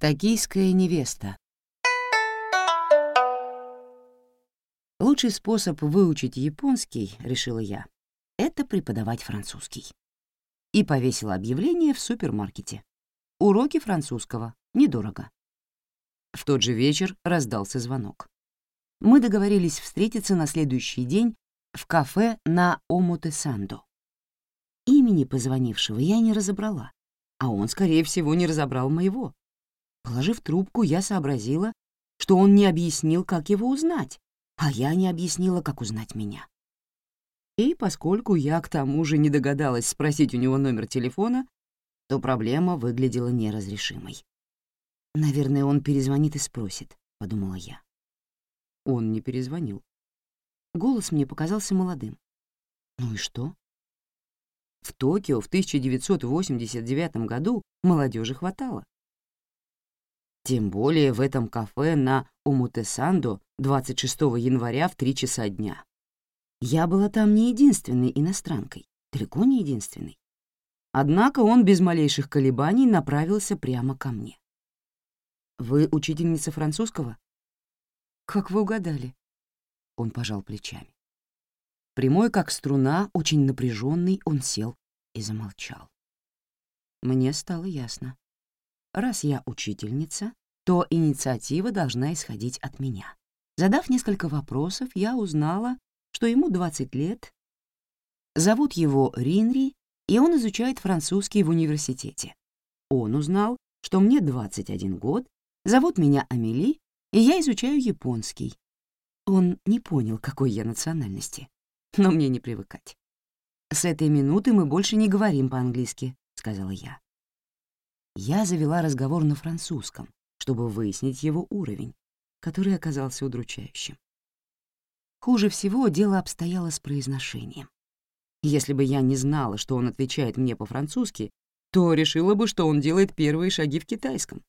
Токийская невеста. Лучший способ выучить японский, решила я, это преподавать французский. И повесила объявление в супермаркете. Уроки французского. Недорого. В тот же вечер раздался звонок. Мы договорились встретиться на следующий день в кафе на Омутесандо. Имени позвонившего я не разобрала, а он, скорее всего, не разобрал моего. Положив трубку, я сообразила, что он не объяснил, как его узнать, а я не объяснила, как узнать меня. И поскольку я к тому же не догадалась спросить у него номер телефона, то проблема выглядела неразрешимой. «Наверное, он перезвонит и спросит», — подумала я. Он не перезвонил. Голос мне показался молодым. Ну и что? В Токио в 1989 году молодежи хватало. Тем более в этом кафе на Омутесандо 26 января в 3 часа дня. Я была там не единственной иностранкой, далеко не единственной. Однако он без малейших колебаний направился прямо ко мне. «Вы учительница французского?» «Как вы угадали?» Он пожал плечами. Прямой, как струна, очень напряженный, он сел и замолчал. Мне стало ясно. Раз я учительница, то инициатива должна исходить от меня. Задав несколько вопросов, я узнала, что ему 20 лет, зовут его Ринри, и он изучает французский в университете. Он узнал, что мне 21 год, зовут меня Амели, и я изучаю японский. Он не понял, какой я национальности, но мне не привыкать. «С этой минуты мы больше не говорим по-английски», — сказала я. Я завела разговор на французском, чтобы выяснить его уровень, который оказался удручающим. Хуже всего дело обстояло с произношением. Если бы я не знала, что он отвечает мне по-французски, то решила бы, что он делает первые шаги в китайском.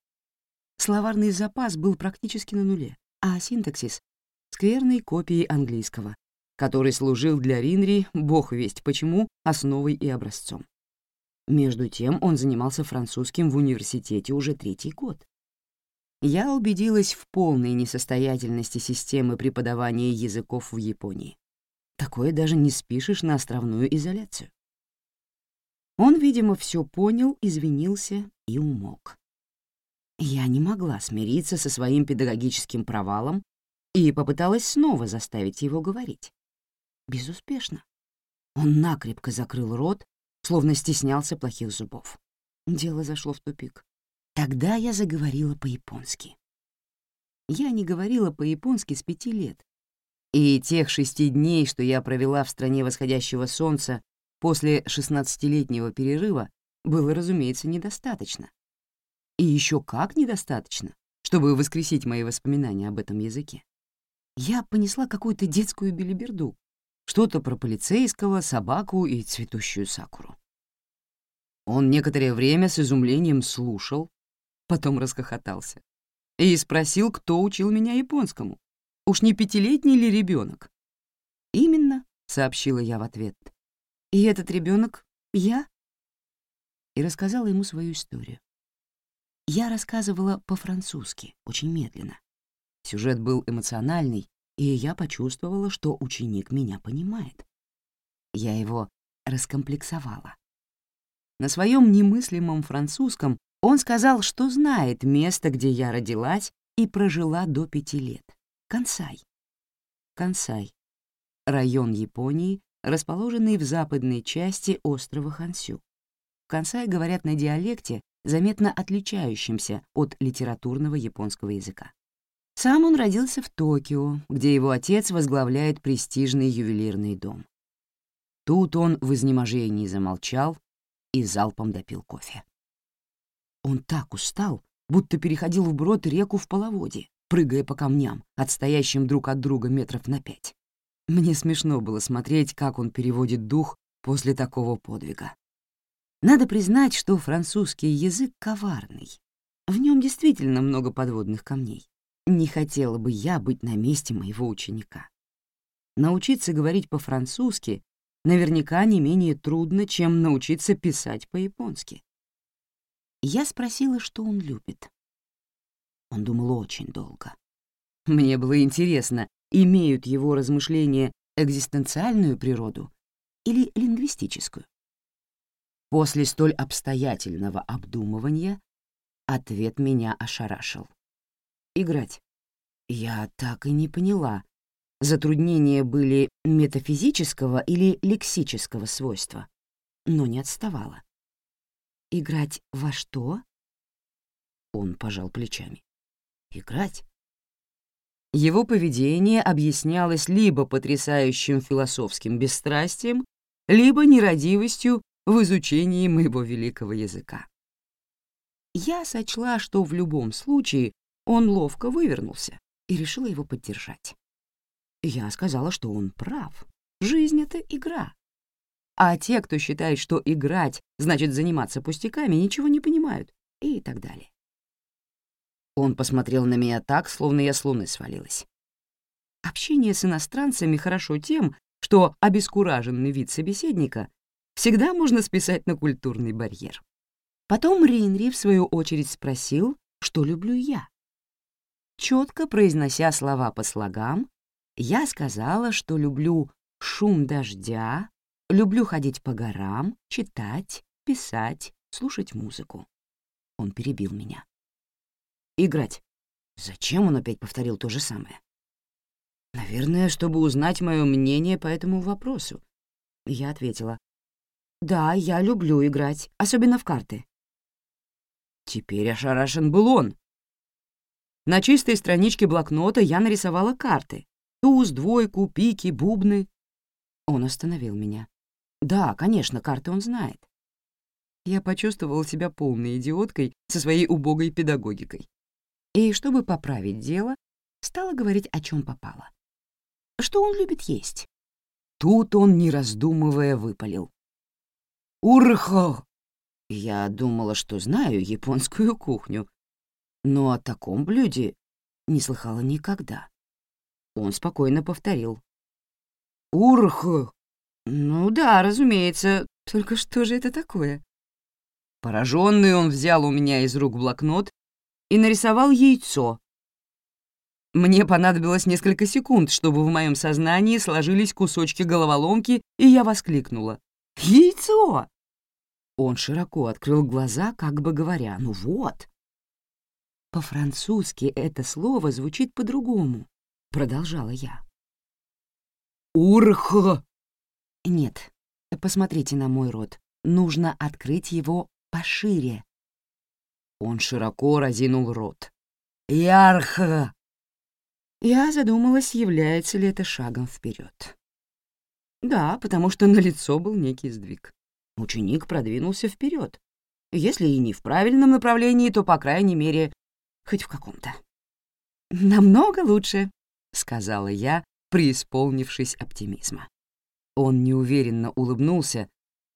Словарный запас был практически на нуле, а синтаксис — скверной копией английского, который служил для Ринри, бог весть почему, основой и образцом. Между тем он занимался французским в университете уже третий год. Я убедилась в полной несостоятельности системы преподавания языков в Японии. Такое даже не спишешь на островную изоляцию. Он, видимо, все понял, извинился и умолк. Я не могла смириться со своим педагогическим провалом и попыталась снова заставить его говорить. Безуспешно. Он накрепко закрыл рот, словно стеснялся плохих зубов. Дело зашло в тупик. Тогда я заговорила по-японски. Я не говорила по-японски с пяти лет. И тех шести дней, что я провела в стране восходящего солнца после шестнадцатилетнего перерыва, было, разумеется, недостаточно. И еще как недостаточно, чтобы воскресить мои воспоминания об этом языке. Я понесла какую-то детскую билиберду, что-то про полицейского, собаку и цветущую сакуру. Он некоторое время с изумлением слушал, потом расхохотался и спросил, кто учил меня японскому. Уж не пятилетний ли ребенок? «Именно», — сообщила я в ответ. «И этот ребенок я?» И рассказала ему свою историю. Я рассказывала по-французски, очень медленно. Сюжет был эмоциональный, и я почувствовала, что ученик меня понимает. Я его раскомплексовала. На своем немыслимом французском он сказал, что знает место, где я родилась и прожила до пяти лет. Кансай. Кансай — район Японии, расположенный в западной части острова Хансю. В Кансай говорят на диалекте, заметно отличающемся от литературного японского языка. Сам он родился в Токио, где его отец возглавляет престижный ювелирный дом. Тут он в изнеможении замолчал и залпом допил кофе. Он так устал, будто переходил вброд реку в половодье, прыгая по камням, отстоящим друг от друга метров на пять. Мне смешно было смотреть, как он переводит дух после такого подвига. Надо признать, что французский язык коварный. В нем действительно много подводных камней. Не хотела бы я быть на месте моего ученика. Научиться говорить по-французски наверняка не менее трудно, чем научиться писать по-японски. Я спросила, что он любит. Он думал очень долго. Мне было интересно, имеют его размышления экзистенциальную природу или лингвистическую. После столь обстоятельного обдумывания ответ меня ошарашил. Играть. Я так и не поняла, затруднения были метафизического или лексического свойства, но не отставала. «Играть во что?» Он пожал плечами. «Играть?» Его поведение объяснялось либо потрясающим философским бесстрастием, либо нерадивостью в изучении моего великого языка. Я сочла, что в любом случае он ловко вывернулся и решила его поддержать. Я сказала, что он прав. Жизнь — это игра. А те, кто считает, что играть значит заниматься пустяками, ничего не понимают и так далее. Он посмотрел на меня так, словно я с луны свалилась. Общение с иностранцами хорошо тем, что обескураженный вид собеседника всегда можно списать на культурный барьер. Потом Ринри, в свою очередь, спросил, что люблю я. Четко произнося слова по слогам, я сказала, что люблю шум дождя, люблю ходить по горам, читать, писать, слушать музыку. Он перебил меня. Играть. Зачем он опять повторил то же самое? Наверное, чтобы узнать мое мнение по этому вопросу. Я ответила. Да, я люблю играть, особенно в карты. Теперь ошарашен был он. На чистой страничке блокнота я нарисовала карты. Туз, двойку, пики, бубны. Он остановил меня. Да, конечно, карты он знает. Я почувствовала себя полной идиоткой со своей убогой педагогикой. И, чтобы поправить дело, стала говорить, о чем попало. Что он любит есть? Тут он, не раздумывая, выпалил. «Урхо!» Я думала, что знаю японскую кухню, но о таком блюде не слыхала никогда. Он спокойно повторил. «Урх!» «Ну да, разумеется. Только что же это такое?» Пораженный он взял у меня из рук блокнот и нарисовал яйцо. Мне понадобилось несколько секунд, чтобы в моем сознании сложились кусочки головоломки, и я воскликнула. «Яйцо!» Он широко открыл глаза, как бы говоря, «Ну вот». По-французски это слово звучит по-другому. — продолжала я. «Урх!» «Нет, посмотрите на мой рот. Нужно открыть его пошире». Он широко разинул рот. «Ярха!» Я задумалась, является ли это шагом вперед. Да, потому что на лицо был некий сдвиг. Ученик продвинулся вперед. Если и не в правильном направлении, то, по крайней мере, хоть в каком-то. «Намного лучше», — сказала я, преисполнившись оптимизма. Он неуверенно улыбнулся,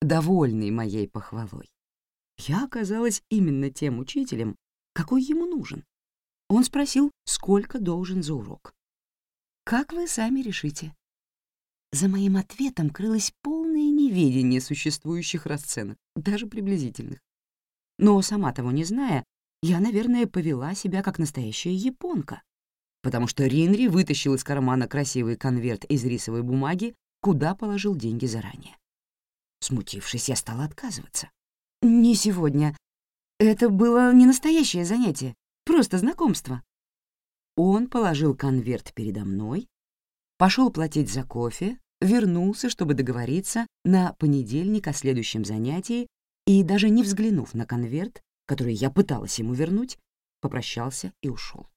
довольный моей похвалой. Я оказалась именно тем учителем, какой ему нужен. Он спросил, сколько должен за урок. «Как вы сами решите?» За моим ответом крылось полное неведение существующих расценок, даже приблизительных. Но, сама того не зная, я, наверное, повела себя как настоящая японка, потому что Ринри вытащил из кармана красивый конверт из рисовой бумаги, куда положил деньги заранее. Смутившись, я стала отказываться. «Не сегодня. Это было не настоящее занятие, просто знакомство». Он положил конверт передо мной, пошел платить за кофе, вернулся, чтобы договориться на понедельник о следующем занятии и, даже не взглянув на конверт, который я пыталась ему вернуть, попрощался и ушел.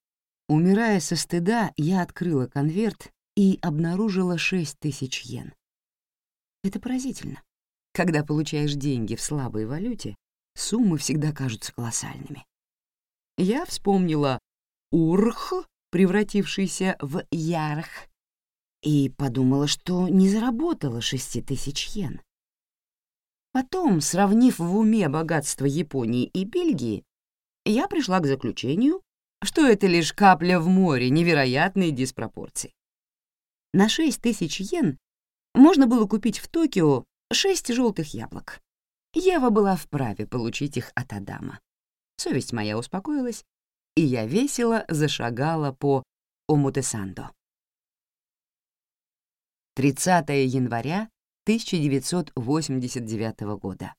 Умирая со стыда, я открыла конверт и обнаружила 6 тысяч йен. Это поразительно. Когда получаешь деньги в слабой валюте, суммы всегда кажутся колоссальными. Я вспомнила «урх», превратившийся в «ярх», и подумала, что не заработала 6 тысяч йен. Потом, сравнив в уме богатство Японии и Бельгии, я пришла к заключению, что это лишь капля в море невероятной диспропорции. На 6 тысяч йен можно было купить в Токио 6 желтых яблок. Ева была вправе получить их от Адама. Совесть моя успокоилась, и я весело зашагала по Омутесандо. 30 января 1989 года.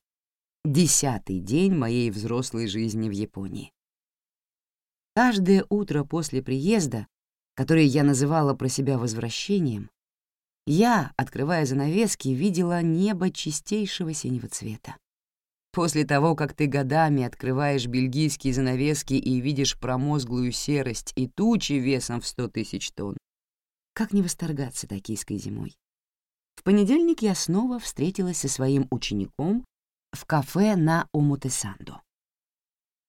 Десятый день моей взрослой жизни в Японии. Каждое утро после приезда, которое я называла про себя возвращением, я, открывая занавески, видела небо чистейшего синего цвета. После того, как ты годами открываешь бельгийские занавески и видишь промозглую серость и тучи весом в сто тысяч тонн, как не восторгаться токийской зимой? В понедельник я снова встретилась со своим учеником в кафе на Омутесандо.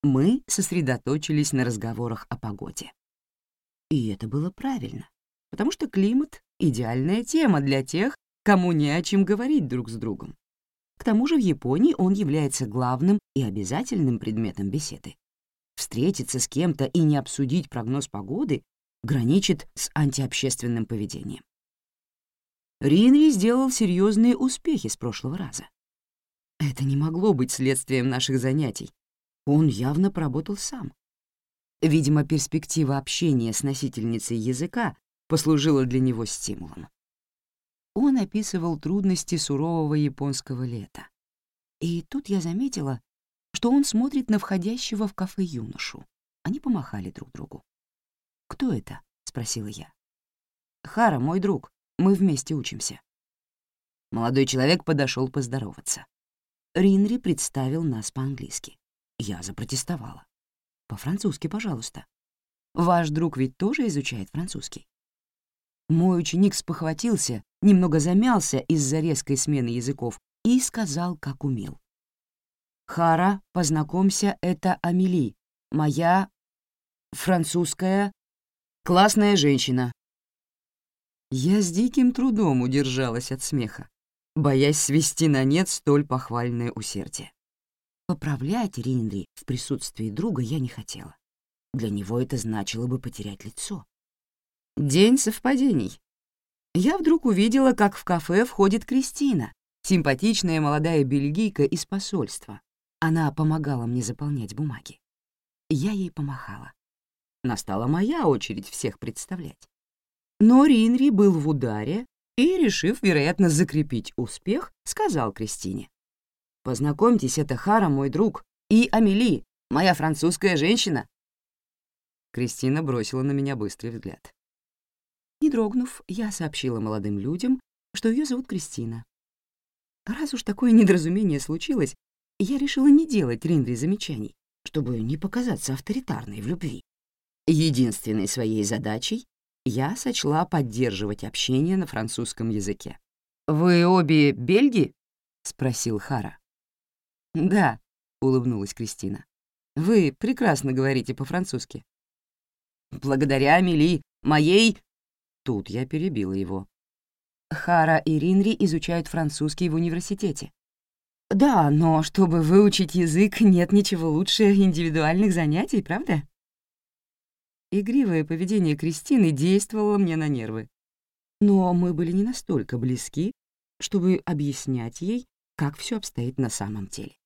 Мы сосредоточились на разговорах о погоде. И это было правильно, потому что климат — идеальная тема для тех, кому не о чем говорить друг с другом. К тому же в Японии он является главным и обязательным предметом беседы. Встретиться с кем-то и не обсудить прогноз погоды граничит с антиобщественным поведением. Ринри сделал серьезные успехи с прошлого раза. Это не могло быть следствием наших занятий. Он явно поработал сам. Видимо, перспектива общения с носительницей языка послужила для него стимулом. Он описывал трудности сурового японского лета. И тут я заметила, что он смотрит на входящего в кафе юношу. Они помахали друг другу. «Кто это?» — спросила я. «Хара, мой друг. Мы вместе учимся». Молодой человек подошел поздороваться. Ринри представил нас по-английски. Я запротестовала. «По-французски, пожалуйста. Ваш друг ведь тоже изучает французский?» Мой ученик спохватился, немного замялся из-за резкой смены языков и сказал, как умел. «Хара, познакомься, это Амели, моя французская Классная женщина». Я с диким трудом удержалась от смеха, боясь свести на нет столь похвальное усердие. Поправлять Ринри в присутствии друга я не хотела. Для него это значило бы потерять лицо. День совпадений. Я вдруг увидела, как в кафе входит Кристина, симпатичная молодая бельгийка из посольства. Она помогала мне заполнять бумаги. Я ей помахала. Настала моя очередь всех представлять. Но Ринри был в ударе и, решив, вероятно, закрепить успех, сказал Кристине. «Познакомьтесь, это Хара, мой друг, и Амели, моя французская женщина». Кристина бросила на меня быстрый взгляд. Не дрогнув, я сообщила молодым людям, что ее зовут Кристина. Раз уж такое недоразумение случилось, я решила не делать Ринри замечаний, чтобы не показаться авторитарной в любви. Единственной своей задачей я сочла поддерживать общение на французском языке. «Вы обе бельги?» — спросил Хара. «Да», — улыбнулась Кристина. «Вы прекрасно говорите по-французски». «Благодаря Амели, моей...» Тут я перебила его. Хара и Ринри изучают французский в университете. «Да, но чтобы выучить язык, нет ничего лучше индивидуальных занятий, правда?» Игривое поведение Кристины действовало мне на нервы. Но мы были не настолько близки, чтобы объяснять ей, как все обстоит на самом деле.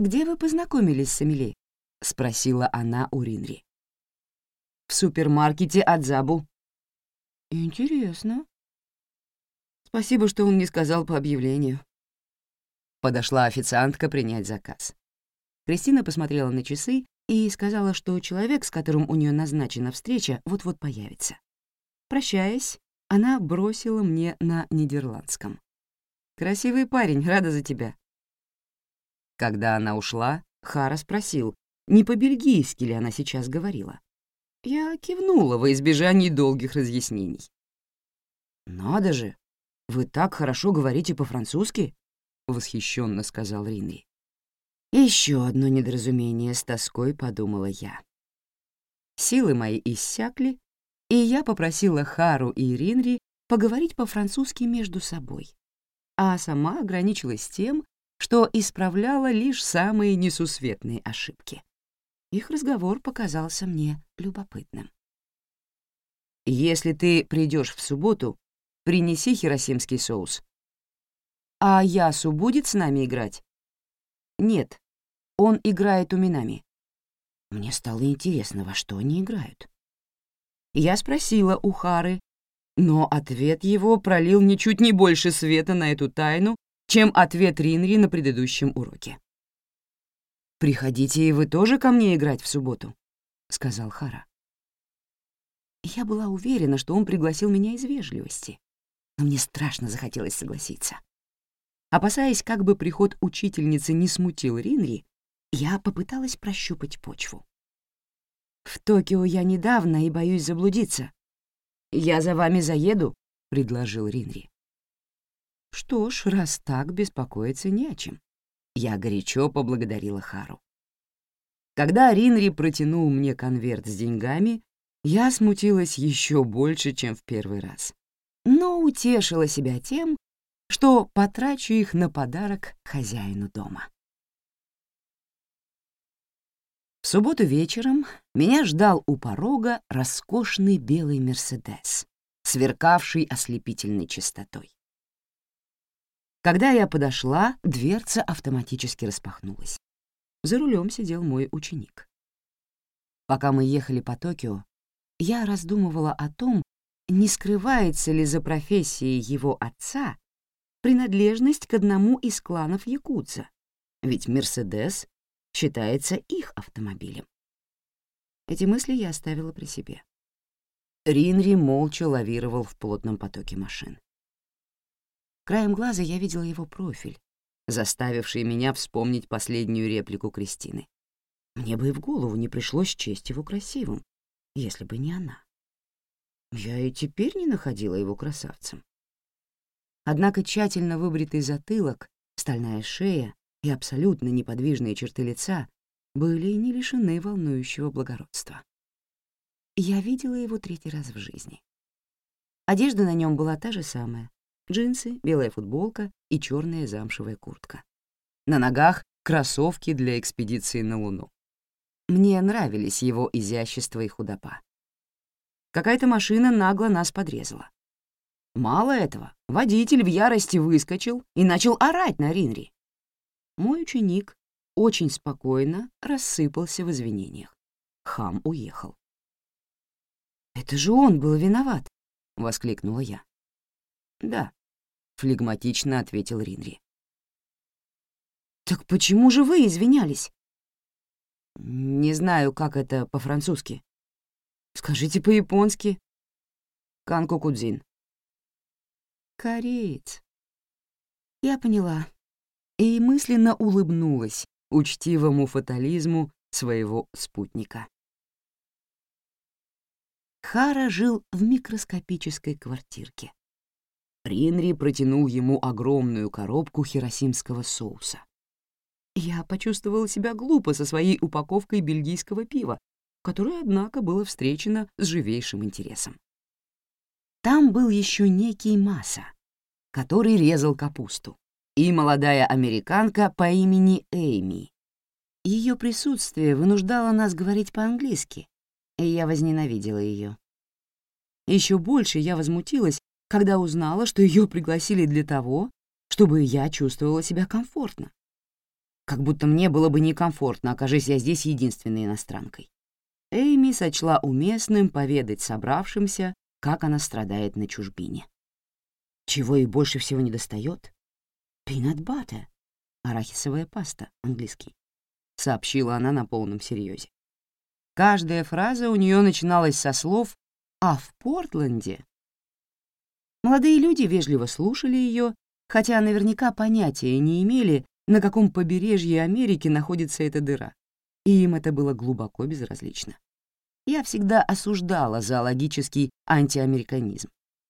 «Где вы познакомились с Эмили?» — спросила она у Ринри. «В супермаркете Адзабу». «Интересно». «Спасибо, что он не сказал по объявлению». Подошла официантка принять заказ. Кристина посмотрела на часы и сказала, что человек, с которым у нее назначена встреча, вот-вот появится. Прощаясь, она бросила мне на нидерландском. «Красивый парень, рада за тебя». Когда она ушла, Хара спросил, не по-бельгийски ли она сейчас говорила. Я кивнула во избежание долгих разъяснений. «Надо же, вы так хорошо говорите по-французски?» — восхищенно сказал Ринри. Еще одно недоразумение с тоской подумала я. Силы мои иссякли, и я попросила Хару и Ринри поговорить по-французски между собой, а сама ограничилась тем, что исправляла лишь самые несусветные ошибки. Их разговор показался мне любопытным. «Если ты придешь в субботу, принеси хиросимский соус». «А Ясу будет с нами играть?» «Нет, он играет у Минами». Мне стало интересно, во что они играют. Я спросила у Хары, но ответ его пролил ничуть не больше света на эту тайну, чем ответ Ринри на предыдущем уроке. «Приходите и вы тоже ко мне играть в субботу», — сказал Хара. Я была уверена, что он пригласил меня из вежливости, но мне страшно захотелось согласиться. Опасаясь, как бы приход учительницы не смутил Ринри, я попыталась прощупать почву. «В Токио я недавно и боюсь заблудиться. Я за вами заеду», — предложил Ринри. Что ж, раз так, беспокоиться не о чем. Я горячо поблагодарила Хару. Когда Ринри протянул мне конверт с деньгами, я смутилась еще больше, чем в первый раз. Но утешила себя тем, что потрачу их на подарок хозяину дома. В субботу вечером меня ждал у порога роскошный белый «Мерседес», сверкавший ослепительной чистотой. Когда я подошла, дверца автоматически распахнулась. За рулем сидел мой ученик. Пока мы ехали по Токио, я раздумывала о том, не скрывается ли за профессией его отца принадлежность к одному из кланов Якутса, ведь «Мерседес» считается их автомобилем. Эти мысли я оставила при себе. Ринри молча лавировал в плотном потоке машин. Краем глаза я видела его профиль, заставивший меня вспомнить последнюю реплику Кристины. Мне бы и в голову не пришлось честь его красивым, если бы не она. Я и теперь не находила его красавцем. Однако тщательно выбритый затылок, стальная шея и абсолютно неподвижные черты лица были не лишены волнующего благородства. Я видела его третий раз в жизни. Одежда на нем была та же самая — джинсы, белая футболка и черная замшевая куртка. На ногах — кроссовки для экспедиции на Луну. Мне нравились его изящество и худопа. Какая-то машина нагло нас подрезала. Мало этого, водитель в ярости выскочил и начал орать на Ринри. Мой ученик очень спокойно рассыпался в извинениях. Хам уехал. «Это же он был виноват!» — воскликнула я. «Да», — флегматично ответил Ринри. «Так почему же вы извинялись?» «Не знаю, как это по-французски», Скажите по-японски. Канкокудзин. Кореец. Я поняла. И мысленно улыбнулась учтивому фатализму своего спутника. Хара жил в микроскопической квартирке. Ринри протянул ему огромную коробку хиросимского соуса. Я почувствовала себя глупо со своей упаковкой бельгийского пива, которое, однако, было встречено с живейшим интересом. Там был еще некий Маса, который резал капусту, и молодая американка по имени Эйми. Ее присутствие вынуждало нас говорить по-английски, и я возненавидела ее. Еще больше я возмутилась, когда узнала, что ее пригласили для того, чтобы я чувствовала себя комфортно. Как будто мне было бы некомфортно, окажись я здесь единственной иностранкой. Эйми сочла уместным поведать собравшимся, как она страдает на чужбине. Чего ей больше всего недостает? «Peanut butter» — арахисовая паста, английский, — сообщила она на полном серьезе. Каждая фраза у нее начиналась со слов «А в Портленде?» Молодые люди вежливо слушали ее, хотя наверняка понятия не имели, на каком побережье Америки находится эта дыра и им это было глубоко безразлично. Я всегда осуждала зоологический антиамериканизм,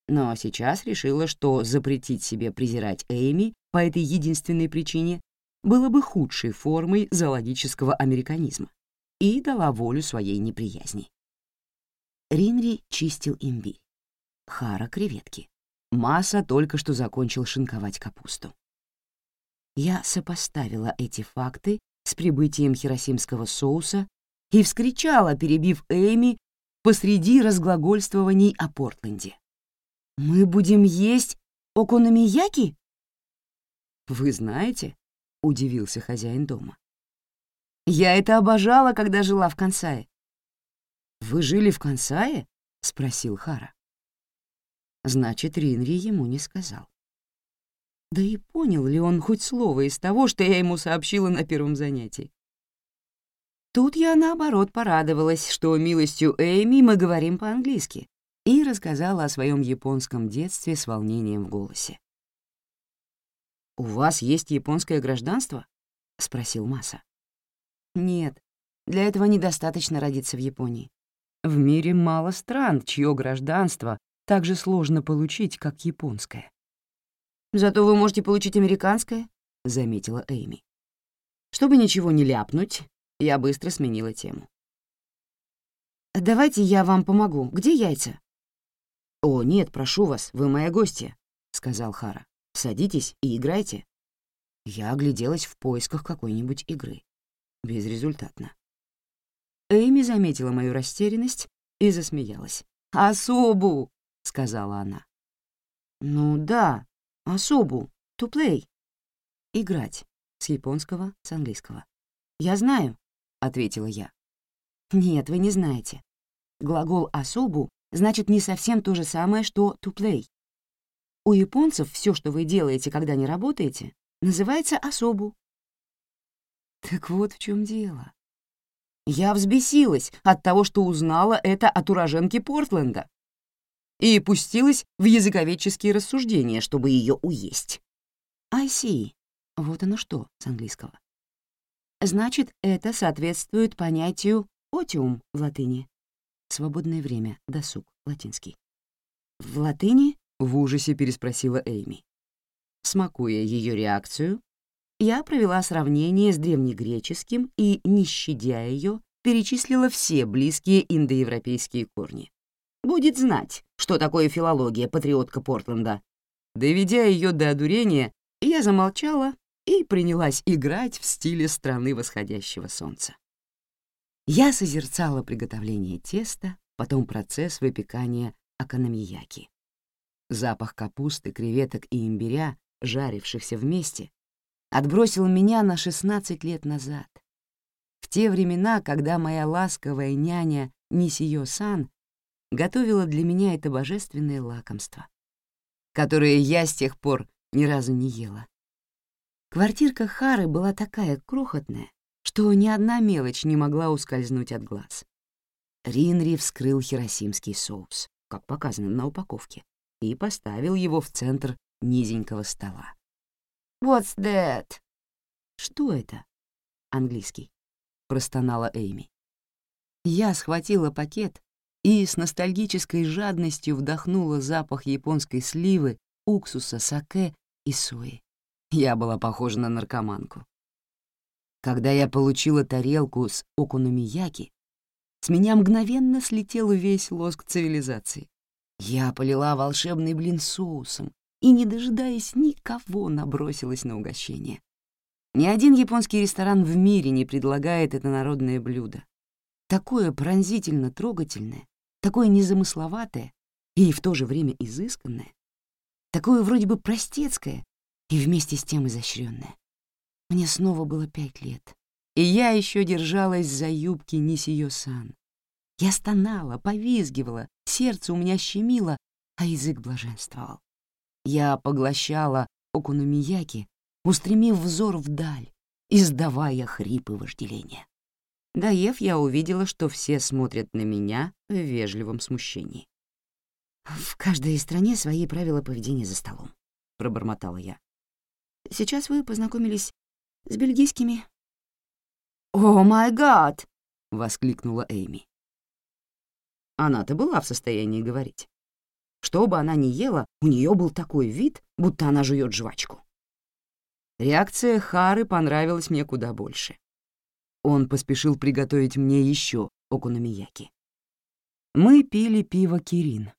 но сейчас решила, что запретить себе презирать Эйми по этой единственной причине было бы худшей формой зоологического американизма и дала волю своей неприязни. Ринри чистил имбирь, Хара — креветки. Масса только что закончил шинковать капусту. Я сопоставила эти факты с прибытием хиросимского соуса и вскричала, перебив Эми посреди разглагольствований о Портленде. «Мы будем есть окономияки?» «Вы знаете?» — удивился хозяин дома. Я это обожала, когда жила в Кансае. «Вы жили в Кансае?» — спросил Хара. Значит, Ринри ему не сказал. Да и понял ли он хоть слово из того, что я ему сообщила на первом занятии? Тут я, наоборот, порадовалась, что милостью Эйми мы говорим по-английски, и рассказала о своем японском детстве с волнением в голосе. «У вас есть японское гражданство?» — спросил Маса. «Нет, для этого недостаточно родиться в Японии. В мире мало стран, чье гражданство так же сложно получить, как японское. «Зато вы можете получить американское», — заметила Эйми. Чтобы ничего не ляпнуть, я быстро сменила тему. «Давайте я вам помогу. Где яйца?» «О, нет, прошу вас, вы моя гостья», — сказал Хара. «Садитесь и играйте». Я огляделась в поисках какой-нибудь игры. Безрезультатно. Эйми заметила мою растерянность и засмеялась. «Особу!» — сказала она. «Ну да, особу. To play». «Играть» с японского, с английского. «Я знаю», — ответила я. «Нет, вы не знаете. Глагол «особу» значит не совсем то же самое, что «to play». У японцев все, что вы делаете, когда не работаете, называется «особу». Так вот в чем дело. Я взбесилась от того, что узнала это от уроженки Портленда и пустилась в языковедческие рассуждения, чтобы ее уесть. I see. Вот оно что с английского. Значит, это соответствует понятию «отиум» в латыни. Свободное время, досуг, латинский. «В латыни?» — в ужасе переспросила Эйми. Смакуя ее реакцию, я провела сравнение с древнегреческим и, не щадя ее, перечислила все близкие индоевропейские корни. Будет знать, что такое филология патриотка Портленда. Доведя ее до одурения, я замолчала и принялась играть в стиле страны восходящего солнца. Я созерцала приготовление теста, потом процесс выпекания акономияки. Запах капусты, креветок и имбиря, жарившихся вместе, отбросил меня на 16 лет назад. В те времена, когда моя ласковая няня Нисиё-сан готовила для меня это божественное лакомство, которое я с тех пор ни разу не ела. Квартирка Хары была такая крохотная, что ни одна мелочь не могла ускользнуть от глаз. Ринри вскрыл хиросимский соус, как показано на упаковке, и поставил его в центр низенького стола. «What's that?» «Что это?» «Английский», — простонала Эйми. Я схватила пакет и с ностальгической жадностью вдохнула запах японской сливы, уксуса, саке и сои. Я была похожа на наркоманку. Когда я получила тарелку с окуномияки, с меня мгновенно слетел весь лоск цивилизации. Я полила волшебный блин соусом, и, не дожидаясь никого, набросилась на угощение. Ни один японский ресторан в мире не предлагает это народное блюдо. Такое пронзительно трогательное, такое незамысловатое и в то же время изысканное, такое вроде бы простецкое и вместе с тем изощренное. Мне снова было пять лет, и я еще держалась за юбки Нисиё-сан. Я стонала, повизгивала, сердце у меня щемило, а язык блаженствовал. Я поглощала окуномияки, устремив взор вдаль, издавая хрипы вожделения. Доев, я увидела, что все смотрят на меня в вежливом смущении. «В каждой стране свои правила поведения за столом», — пробормотала я. «Сейчас вы познакомились с бельгийскими». «О май гад!» — воскликнула Эйми. Она-то была в состоянии говорить. Что бы она ни ела, у нее был такой вид, будто она жует жвачку. Реакция Хары понравилась мне куда больше. Он поспешил приготовить мне еще окуномияки. Мы пили пиво Кирин.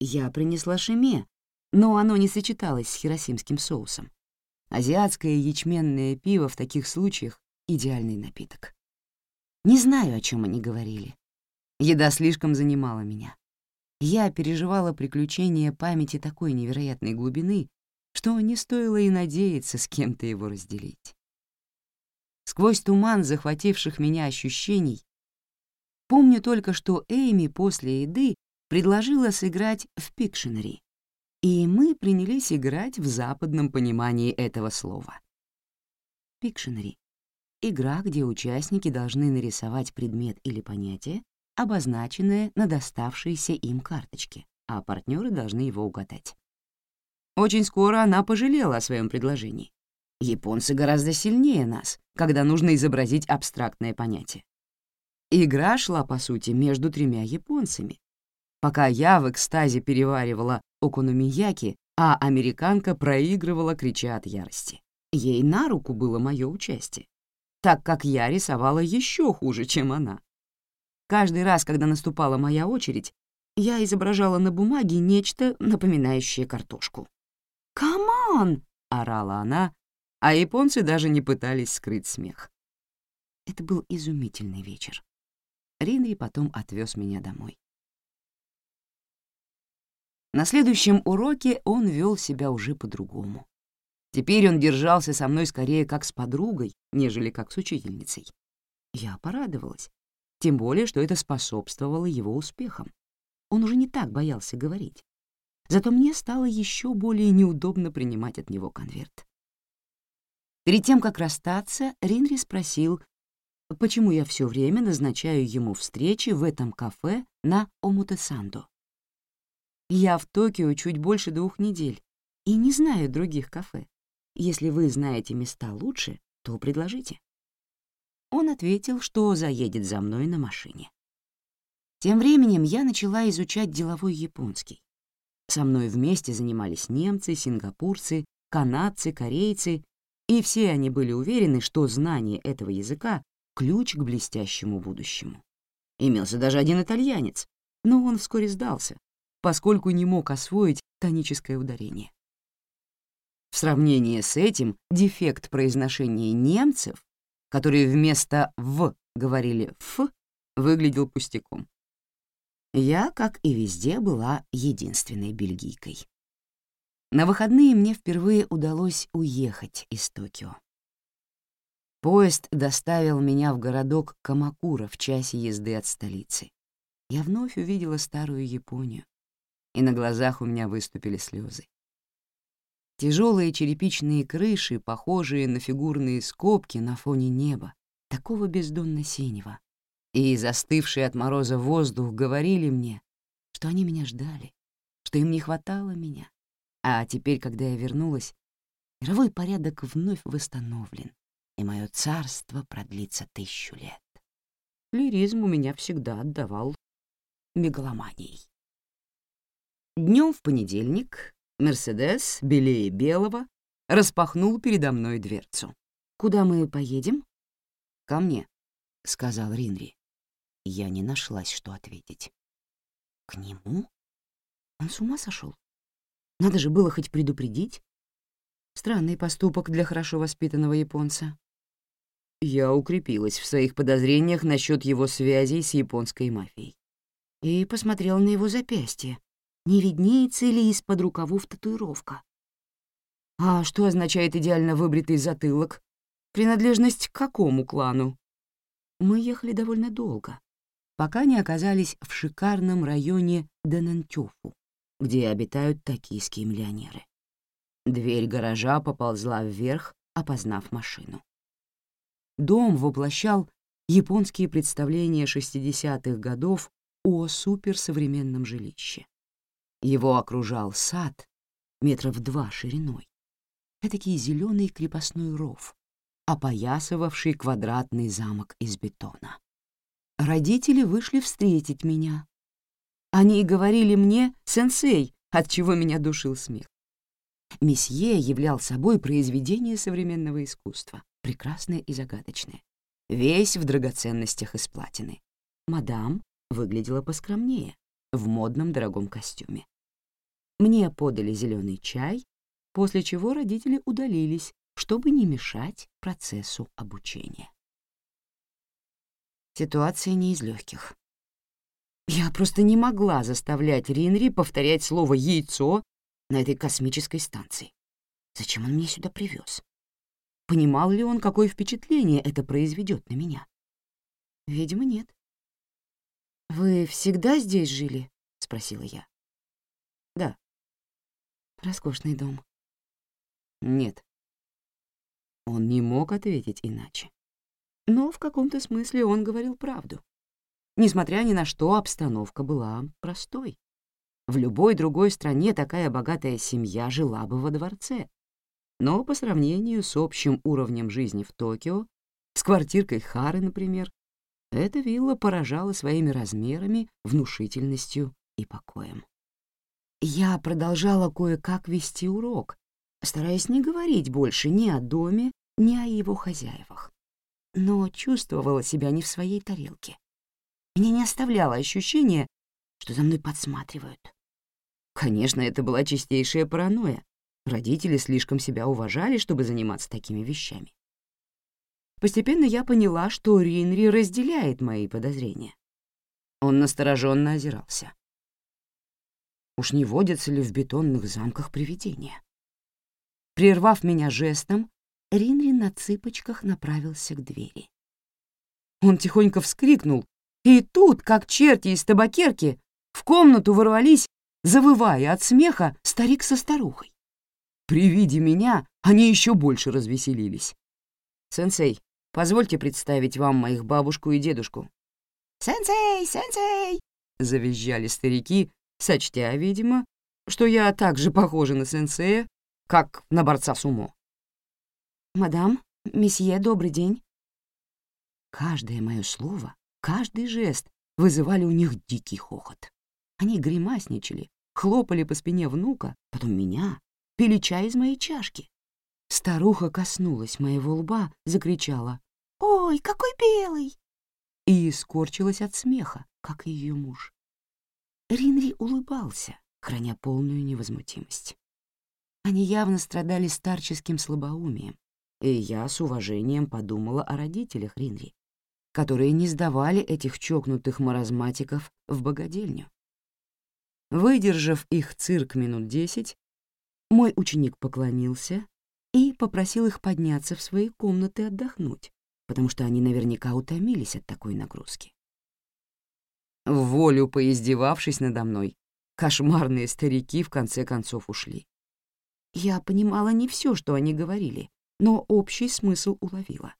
Я принесла шиме, но оно не сочеталось с хиросимским соусом. Азиатское ячменное пиво в таких случаях — идеальный напиток. Не знаю, о чем они говорили. Еда слишком занимала меня. Я переживала приключения памяти такой невероятной глубины, что не стоило и надеяться с кем-то его разделить. Сквозь туман захвативших меня ощущений, помню только, что Эйми после еды предложила сыграть в Пикшенери, и мы принялись играть в западном понимании этого слова. Пикшенери — игра, где участники должны нарисовать предмет или понятие, обозначенное на доставшейся им карточке, а партнеры должны его угадать. Очень скоро она пожалела о своем предложении. Японцы гораздо сильнее нас, когда нужно изобразить абстрактное понятие. Игра шла, по сути, между тремя японцами. Пока я в экстазе переваривала окономияки, а американка проигрывала, крича от ярости. Ей на руку было мое участие, так как я рисовала еще хуже, чем она. Каждый раз, когда наступала моя очередь, я изображала на бумаге нечто, напоминающее картошку. «Come on!» — орала она, а японцы даже не пытались скрыть смех. Это был изумительный вечер. Ринри потом отвез меня домой. На следующем уроке он вел себя уже по-другому. Теперь он держался со мной скорее как с подругой, нежели как с учительницей. Я порадовалась, тем более, что это способствовало его успехам. Он уже не так боялся говорить. Зато мне стало еще более неудобно принимать от него конверт. Перед тем, как расстаться, Ринри спросил, почему я все время назначаю ему встречи в этом кафе на Омутесандо. Я в Токио чуть больше двух недель и не знаю других кафе. Если вы знаете места лучше, то предложите. Он ответил, что заедет за мной на машине. Тем временем я начала изучать деловой японский. Со мной вместе занимались немцы, сингапурцы, канадцы, корейцы и все они были уверены, что знание этого языка — ключ к блестящему будущему. Имелся даже один итальянец, но он вскоре сдался, поскольку не мог освоить тоническое ударение. В сравнении с этим дефект произношения немцев, которые вместо «в» говорили «ф», выглядел пустяком. Я, как и везде, была единственной бельгийкой. На выходные мне впервые удалось уехать из Токио. Поезд доставил меня в городок Камакура в часе езды от столицы. Я вновь увидела старую Японию, и на глазах у меня выступили слезы. Тяжелые черепичные крыши, похожие на фигурные скобки на фоне неба, такого бездонно-синего, и застывший от мороза воздух говорили мне, что они меня ждали, что им не хватало меня, а теперь, когда я вернулась, мировой порядок вновь восстановлен, и мое царство продлится тысячу лет. Лиризм у меня всегда отдавал мегаломанией. Днем в понедельник Мерседес, белее белого, распахнул передо мной дверцу. «Куда мы поедем?» «Ко мне», — сказал Ринри. Я не нашлась, что ответить. «К нему? Он с ума сошел? Надо же было хоть предупредить. Странный поступок для хорошо воспитанного японца. Я укрепилась в своих подозрениях насчет его связей с японской мафией. И посмотрела на его запястье. Не виднеется ли из-под рукавов татуировка? А что означает идеально выбритый затылок? Принадлежность к какому клану? Мы ехали довольно долго, пока не оказались в шикарном районе Данантёфу где обитают токийские миллионеры. Дверь гаража поползла вверх, опознав машину. Дом воплощал японские представления 60-х годов о суперсовременном жилище. Его окружал сад метров два шириной, этакий зеленый крепостной ров, опоясывавший квадратный замок из бетона. Родители вышли встретить меня, они говорили мне «сенсей», от чего меня душил смех. Месье являл собой произведение современного искусства, прекрасное и загадочное, весь в драгоценностях из платины. Мадам выглядела поскромнее, в модном дорогом костюме. Мне подали зеленый чай, после чего родители удалились, чтобы не мешать процессу обучения. Ситуация не из легких. Я просто не могла заставлять Ринри повторять слово «яйцо» на этой космической станции. Зачем он меня сюда привез? понимал ли он, какое впечатление это произведет на меня. Видимо, нет. «Вы всегда здесь жили?» — спросила я. «Да». «Роскошный дом». «Нет». Он не мог ответить иначе. Но в каком-то смысле он говорил правду. Несмотря ни на что, обстановка была простой. В любой другой стране такая богатая семья жила бы во дворце. Но по сравнению с общим уровнем жизни в Токио, с квартиркой Хары, например, эта вилла поражала своими размерами, внушительностью и покоем. Я продолжала кое-как вести урок, стараясь не говорить больше ни о доме, ни о его хозяевах. Но чувствовала себя не в своей тарелке. Меня не оставляло ощущение, что за мной подсматривают. Конечно, это была чистейшая паранойя. Родители слишком себя уважали, чтобы заниматься такими вещами. Постепенно я поняла, что Ринри разделяет мои подозрения. Он настороженно озирался. Уж не водятся ли в бетонных замках привидения? Прервав меня жестом, Ринри на цыпочках направился к двери. Он тихонько вскрикнул, и тут, как черти из табакерки, в комнату ворвались завывая от смеха старик со старухой. При виде меня они еще больше развеселились. «Сенсей, позвольте представить вам моих бабушку и дедушку». «Сенсей, сенсей!» — завизжали старики, сочтя, видимо, что я так же похожа на сенсея, как на борца сумо. «Мадам, месье, добрый день». Каждое мое слово, каждый жест вызывали у них дикий хохот. Они гримасничали, хлопали по спине внука, потом меня, пили чай из моей чашки. Старуха коснулась моего лба, закричала «Ой, какой белый!» и скорчилась от смеха, как и ее муж. Ринри улыбался, храня полную невозмутимость. Они явно страдали старческим слабоумием, и я с уважением подумала о родителях Ринри, которые не сдавали этих чокнутых маразматиков в богадельню. Выдержав их цирк минут десять, мой ученик поклонился и попросил их подняться в свои комнаты отдохнуть, потому что они наверняка утомились от такой нагрузки. В волю поиздевавшись надо мной, кошмарные старики в конце концов ушли. Я понимала не все, что они говорили, но общий смысл уловила.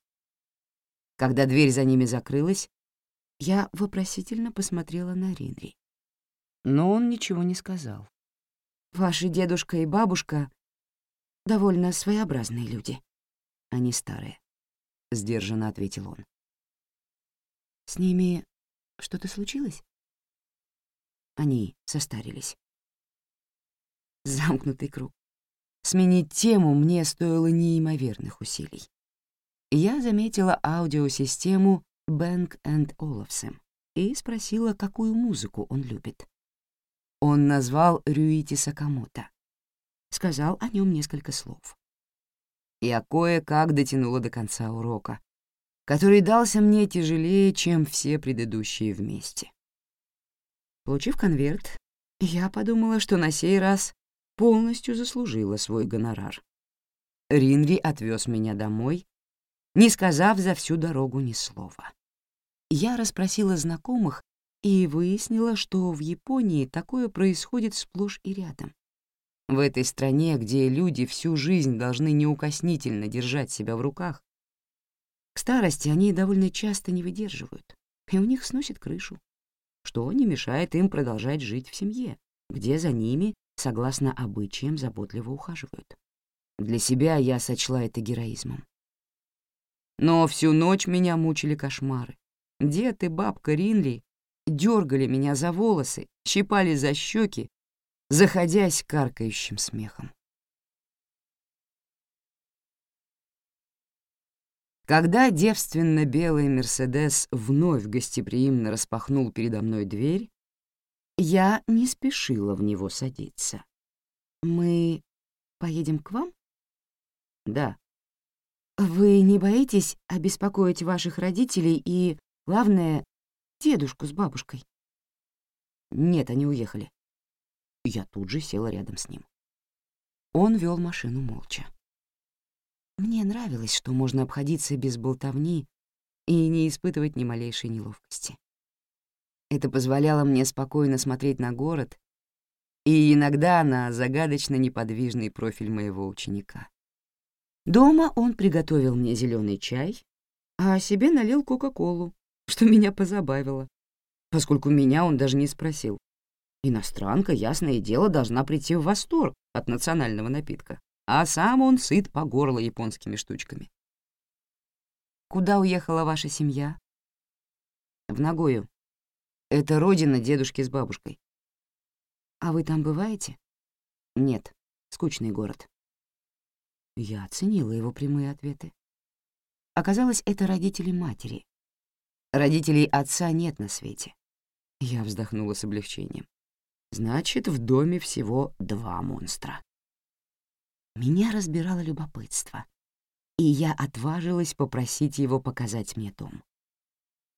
Когда дверь за ними закрылась, я вопросительно посмотрела на Ринри но он ничего не сказал. «Ваши дедушка и бабушка довольно своеобразные люди. Они старые», — сдержанно ответил он. «С ними что-то случилось?» Они состарились. Замкнутый круг. Сменить тему мне стоило неимоверных усилий. Я заметила аудиосистему Бэнк энд Олафсен и спросила, какую музыку он любит. Он назвал Рюити Сакамото. Сказал о нем несколько слов. Я кое-как дотянула до конца урока, который дался мне тяжелее, чем все предыдущие вместе. Получив конверт, я подумала, что на сей раз полностью заслужила свой гонорар. Ринри отвез меня домой, не сказав за всю дорогу ни слова. Я расспросила знакомых и выяснила, что в Японии такое происходит сплошь и рядом. В этой стране, где люди всю жизнь должны неукоснительно держать себя в руках, к старости они довольно часто не выдерживают, и у них сносит крышу, что не мешает им продолжать жить в семье, где за ними, согласно обычаям, заботливо ухаживают. Для себя я сочла это героизмом. Но всю ночь меня мучили кошмары. Дед и бабка Ринли дергали меня за волосы, щипали за щеки, заходясь каркающим смехом. Когда девственно белый «Мерседес» вновь гостеприимно распахнул передо мной дверь, я не спешила в него садиться. «Мы поедем к вам?» «Да». «Вы не боитесь обеспокоить ваших родителей и, главное, дедушку с бабушкой. Нет, они уехали. Я тут же села рядом с ним. Он вел машину молча. Мне нравилось, что можно обходиться без болтовни и не испытывать ни малейшей неловкости. Это позволяло мне спокойно смотреть на город и иногда на загадочно неподвижный профиль моего ученика. Дома он приготовил мне зеленый чай, а себе налил Кока-Колу, что меня позабавило, поскольку меня он даже не спросил. Иностранка, ясное дело, должна прийти в восторг от национального напитка, а сам он сыт по горло японскими штучками. «Куда уехала ваша семья?» «В Нагою. Это родина дедушки с бабушкой. А вы там бываете? Нет, скучный город. Я оценила его прямые ответы. Оказалось, это родители матери. Родителей отца нет на свете. Я вздохнула с облегчением. Значит, в доме всего два монстра. Меня разбирало любопытство, и я отважилась попросить его показать мне дом.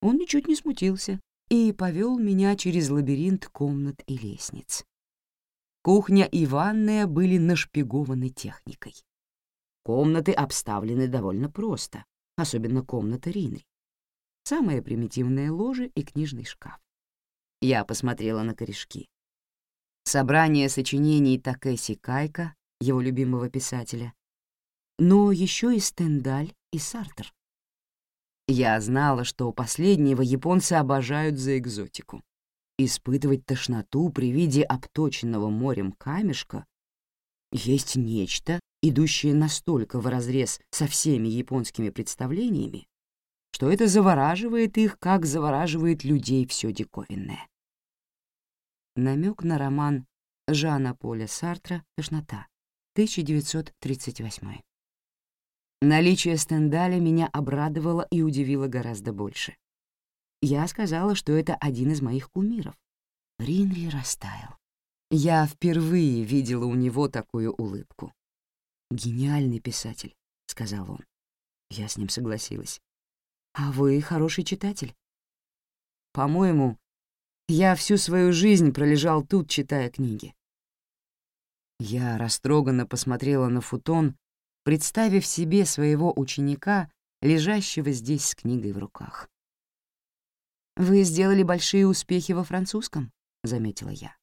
Он ничуть не смутился и повел меня через лабиринт комнат и лестниц. Кухня и ванная были нашпигованы техникой. Комнаты обставлены довольно просто, особенно комната Ринри. Самое примитивное ложе и книжный шкаф. Я посмотрела на корешки. Собрание сочинений Такеси Кайка, его любимого писателя, но еще и Стендаль и Сартер. Я знала, что последнего японцы обожают за экзотику. Испытывать тошноту при виде обточенного морем камешка есть нечто, идущее настолько вразрез со всеми японскими представлениями, что это завораживает их, как завораживает людей все диковинное. Намек на роман Жана Поля Сартра «Тошнота», 1938. Наличие Стендаля меня обрадовало и удивило гораздо больше. Я сказала, что это один из моих кумиров. Ринри растаял. Я впервые видела у него такую улыбку. «Гениальный писатель», — сказал он. Я с ним согласилась. «А вы хороший читатель?» «По-моему, я всю свою жизнь пролежал тут, читая книги». Я растроганно посмотрела на футон, представив себе своего ученика, лежащего здесь с книгой в руках. «Вы сделали большие успехи во французском», — заметила я.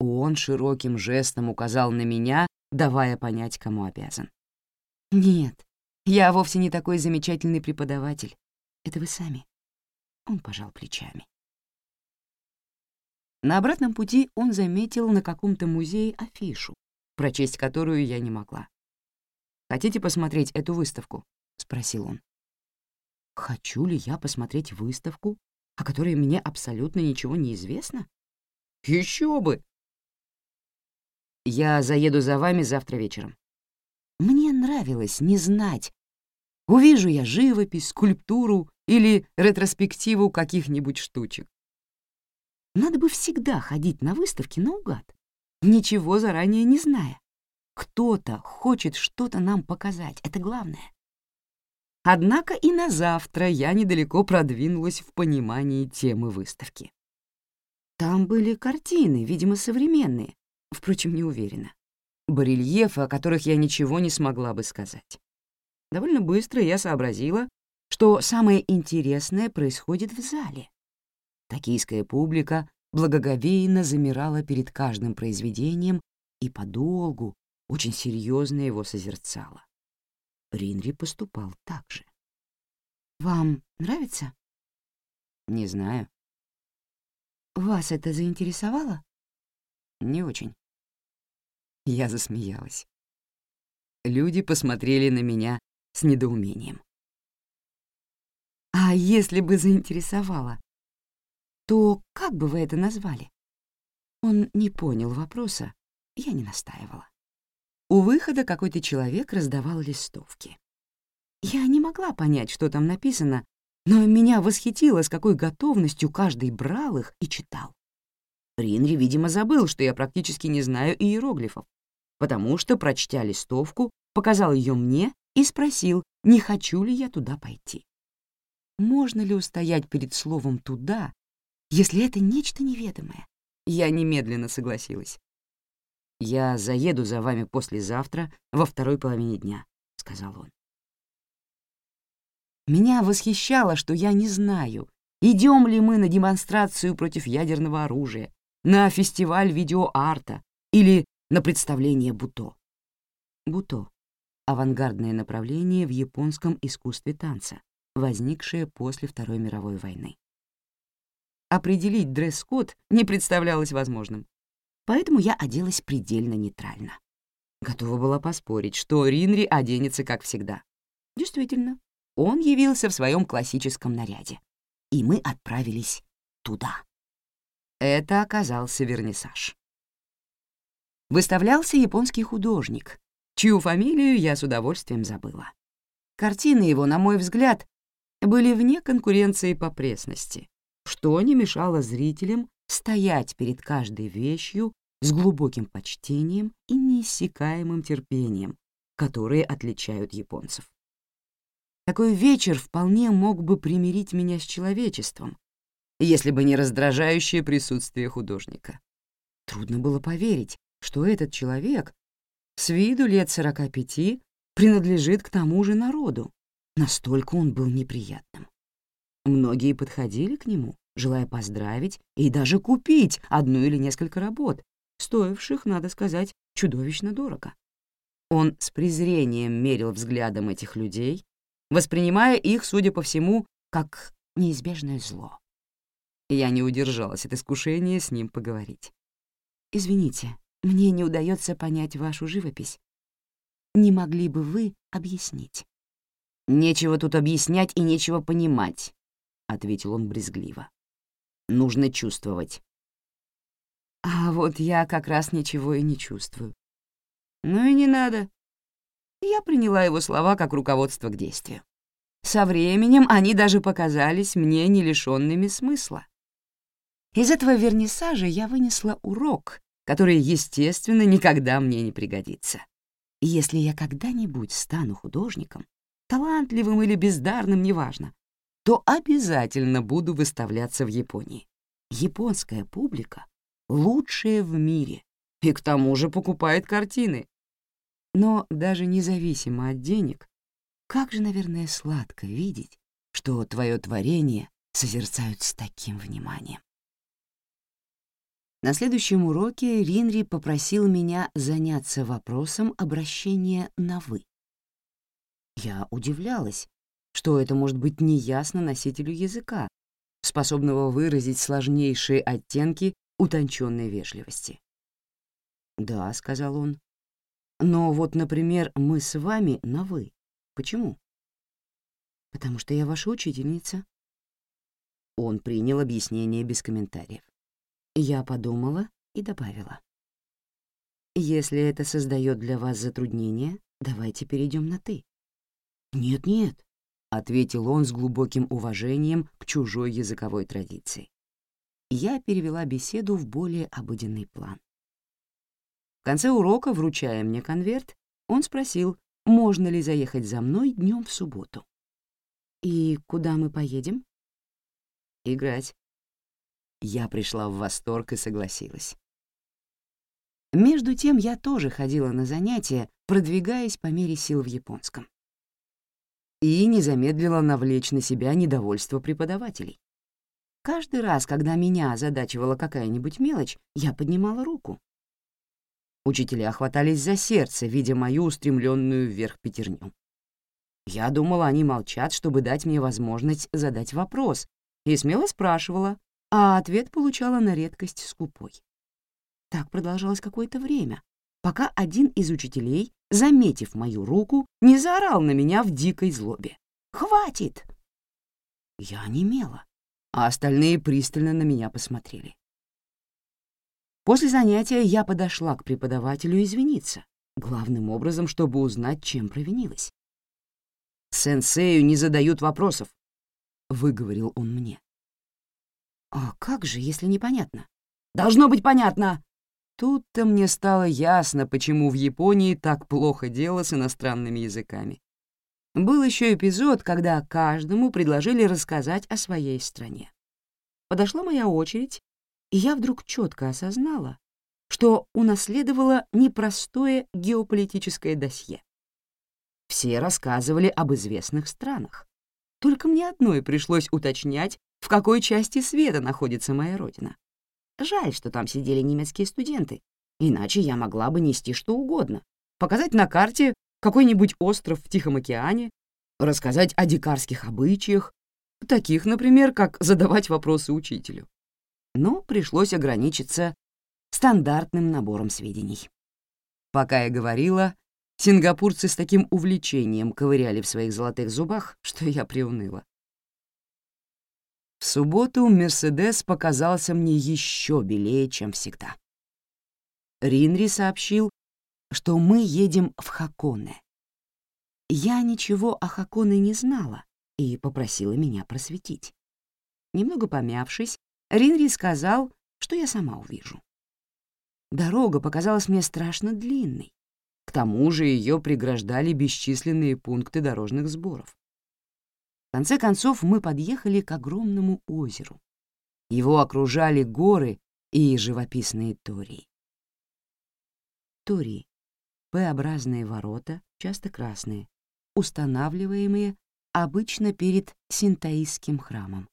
Он широким жестом указал на меня, давая понять, кому обязан. «Нет, я вовсе не такой замечательный преподаватель. Это вы сами». Он пожал плечами. На обратном пути он заметил на каком-то музее афишу, прочесть которую я не могла. «Хотите посмотреть эту выставку?» — спросил он. «Хочу ли я посмотреть выставку, о которой мне абсолютно ничего не известно? Еще бы! Я заеду за вами завтра вечером. Мне нравилось не знать, увижу я живопись, скульптуру или ретроспективу каких-нибудь штучек. Надо бы всегда ходить на выставки наугад, ничего заранее не зная. Кто-то хочет что-то нам показать, это главное. Однако и на завтра я недалеко продвинулась в понимании темы выставки. Там были картины, видимо, современные, впрочем, не уверена. Барельефы, о которых я ничего не смогла бы сказать. Довольно быстро я сообразила, что самое интересное происходит в зале. Токийская публика благоговейно замирала перед каждым произведением и подолгу, очень серьезно его созерцала. Ринри поступал так же. «Вам нравится?» «Не знаю». «Вас это заинтересовало?» «Не очень». Я засмеялась. Люди посмотрели на меня с недоумением. «А если бы заинтересовало, то как бы вы это назвали?» Он не понял вопроса, я не настаивала. У выхода какой-то человек раздавал листовки. Я не могла понять, что там написано, но меня восхитило, с какой готовностью каждый брал их и читал. Ринри, видимо, забыл, что я практически не знаю иероглифов, потому что, прочтя листовку, показал ее мне и спросил, не хочу ли я туда пойти. Можно ли устоять перед словом «туда», если это нечто неведомое? Я немедленно согласилась. «Я заеду за вами послезавтра во второй половине дня», — сказал он. Меня восхищало, что я не знаю, идем ли мы на демонстрацию против ядерного оружия, на фестиваль видеоарта или на представление Буто. Буто — авангардное направление в японском искусстве танца, возникшее после Второй мировой войны. Определить дресс-код не представлялось возможным, поэтому я оделась предельно нейтрально. Готова была поспорить, что Ринри оденется как всегда. Действительно, он явился в своем классическом наряде, и мы отправились туда. Это оказался вернисаж. Выставлялся японский художник, чью фамилию я с удовольствием забыла. Картины его, на мой взгляд, были вне конкуренции по пресности, что не мешало зрителям стоять перед каждой вещью с глубоким почтением и неиссякаемым терпением, которые отличают японцев. Такой вечер вполне мог бы примирить меня с человечеством, если бы не раздражающее присутствие художника. Трудно было поверить, что этот человек, с виду лет 45, принадлежит к тому же народу. Настолько он был неприятным. Многие подходили к нему, желая поздравить и даже купить одну или несколько работ, стоивших, надо сказать, чудовищно дорого. Он с презрением мерил взглядом этих людей, воспринимая их, судя по всему, как неизбежное зло. Я не удержалась от искушения с ним поговорить. «Извините, мне не удается понять вашу живопись. Не могли бы вы объяснить?» «Нечего тут объяснять и нечего понимать», — ответил он брезгливо. «Нужно чувствовать». «А вот я как раз ничего и не чувствую». «Ну и не надо. Я приняла его слова как руководство к действию. Со временем они даже показались мне не лишенными смысла. Из этого вернисажа я вынесла урок, который, естественно, никогда мне не пригодится. Если я когда-нибудь стану художником, талантливым или бездарным, неважно, то обязательно буду выставляться в Японии. Японская публика — лучшая в мире и к тому же покупает картины, но даже независимо от денег, как же, наверное, сладко видеть, что твое творение созерцают с таким вниманием. На следующем уроке Ринри попросил меня заняться вопросом обращения на «вы». Я удивлялась, что это может быть неясно носителю языка, способного выразить сложнейшие оттенки утонченной вежливости. «Да», — сказал он, но вот, например, мы с вами на «вы». Почему? Потому что я ваша учительница. Он принял объяснение без комментариев. Я подумала и добавила. Если это создает для вас затруднения, давайте перейдем на «ты». «Нет-нет», — ответил он с глубоким уважением к чужой языковой традиции. Я перевела беседу в более обыденный план конце урока, вручая мне конверт, он спросил, можно ли заехать за мной днем в субботу. «И куда мы поедем?» «Играть». Я пришла в восторг и согласилась. Между тем я тоже ходила на занятия, продвигаясь по мере сил в японском. И не замедлила навлечь на себя недовольство преподавателей. Каждый раз, когда меня озадачивала какая-нибудь мелочь, я поднимала руку. Учителя хватались за сердце, видя мою устремленную вверх пятерню. Я думала, они молчат, чтобы дать мне возможность задать вопрос, и смело спрашивала, а ответ получала на редкость скупой. Так продолжалось какое-то время, пока один из учителей, заметив мою руку, не заорал на меня в дикой злобе. «Хватит!» Я онемела, а остальные пристально на меня посмотрели. После занятия я подошла к преподавателю извиниться, главным образом, чтобы узнать, чем провинилась. «Сенсею не задают вопросов», — выговорил он мне. «А как же, если непонятно?» «Должно быть понятно!» Тут-то мне стало ясно, почему в Японии так плохо дело с иностранными языками. Был еще эпизод, когда каждому предложили рассказать о своей стране. Подошла моя очередь, и я вдруг четко осознала, что унаследовала непростое геополитическое досье. все рассказывали об известных странах. Только мне одной пришлось уточнять, в какой части света находится моя родина. Жаль, что там сидели немецкие студенты, иначе я могла бы нести что угодно. Показать на карте какой-нибудь остров в Тихом океане, рассказать о дикарских обычаях, таких, например, как задавать вопросы учителю. Но пришлось ограничиться стандартным набором сведений. Пока я говорила, сингапурцы с таким увлечением ковыряли в своих золотых зубах, что я приуныла. В субботу «Мерседес» показался мне еще белее, чем всегда. Ринри сообщил, что мы едем в Хаконе. Я ничего о Хаконе не знала и попросила меня просветить. Немного помявшись, Ринри сказал, что я сама увижу. Дорога показалась мне страшно длинной. К тому же ее преграждали бесчисленные пункты дорожных сборов. В конце концов мы подъехали к огромному озеру. Его окружали горы и живописные тории. Тории — П-образные ворота, часто красные, устанавливаемые обычно перед синтаистским храмом.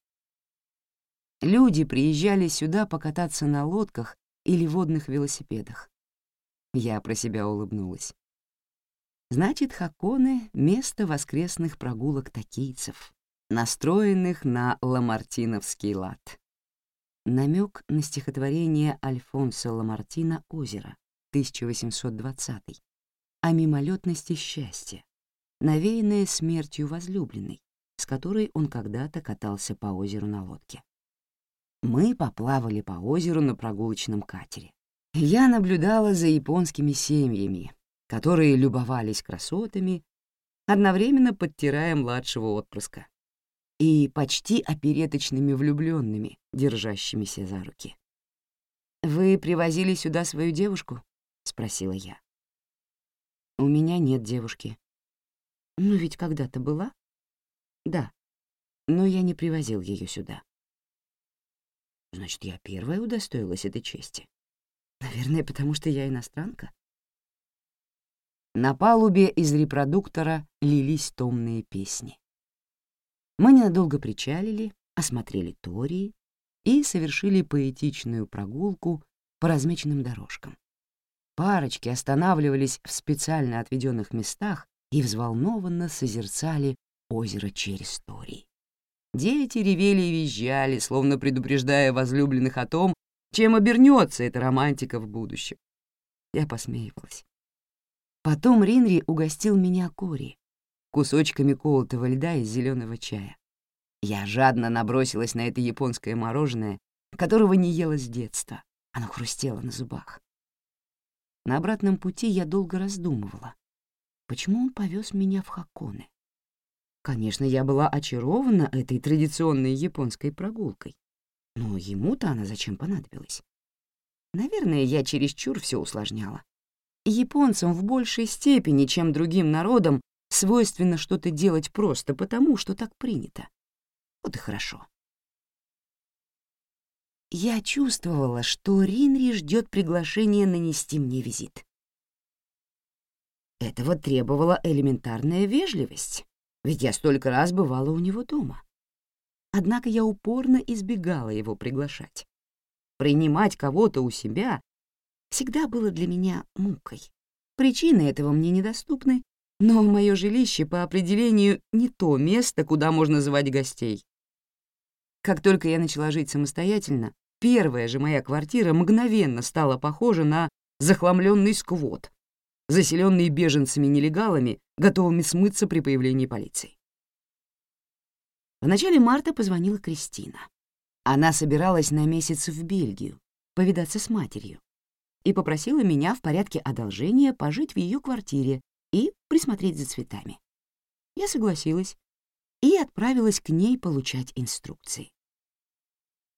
Люди приезжали сюда покататься на лодках или водных велосипедах. Я про себя улыбнулась. Значит, Хаконе — место воскресных прогулок такийцев, настроенных на ламартиновский лад. Намек на стихотворение Альфонсо Ламартина «Озеро» 1820 о мимолетности счастья, навеянное смертью возлюбленной, с которой он когда-то катался по озеру на лодке. Мы поплавали по озеру на прогулочном катере. Я наблюдала за японскими семьями, которые любовались красотами, одновременно подтирая младшего отпрыска, и почти опереточными влюбленными, держащимися за руки. «Вы привозили сюда свою девушку?» — спросила я. «У меня нет девушки», ну ведь когда-то была? Да, но я не привозил ее сюда. Значит, я первая удостоилась этой чести. Наверное, потому что я иностранка. На палубе из репродуктора лились томные песни. Мы ненадолго причалили, осмотрели Тории и совершили поэтичную прогулку по размеченным дорожкам. Парочки останавливались в специально отведенных местах и взволнованно созерцали озеро через Тори. Дети ревели и визжали, словно предупреждая возлюбленных о том, чем обернется эта романтика в будущем. Я посмеивалась. Потом Ринри угостил меня кори, кусочками колотого льда из зеленого чая. Я жадно набросилась на это японское мороженое, которого не ела с детства. Оно хрустело на зубах. На обратном пути я долго раздумывала, почему он повез меня в Хаконе. Конечно, я была очарована этой традиционной японской прогулкой, но ему-то она зачем понадобилась? Наверное, я чересчур все усложняла. Японцам в большей степени, чем другим народам, свойственно что-то делать просто потому, что так принято. Вот и хорошо. Я чувствовала, что Ринри ждет приглашения нанести мне визит. Этого требовала элементарная вежливость, ведь я столько раз бывала у него дома. Однако я упорно избегала его приглашать. Принимать кого-то у себя всегда было для меня мукой. Причины этого мне недоступны, но мое жилище по определению не то место, куда можно звать гостей. Как только я начала жить самостоятельно, первая же моя квартира мгновенно стала похожа на захламленный сквот, заселенный беженцами-нелегалами, готовыми смыться при появлении полиции. В начале марта позвонила Кристина. Она собиралась на месяц в Бельгию, повидаться с матерью, и попросила меня в порядке одолжения пожить в ее квартире и присмотреть за цветами. Я согласилась и отправилась к ней получать инструкции.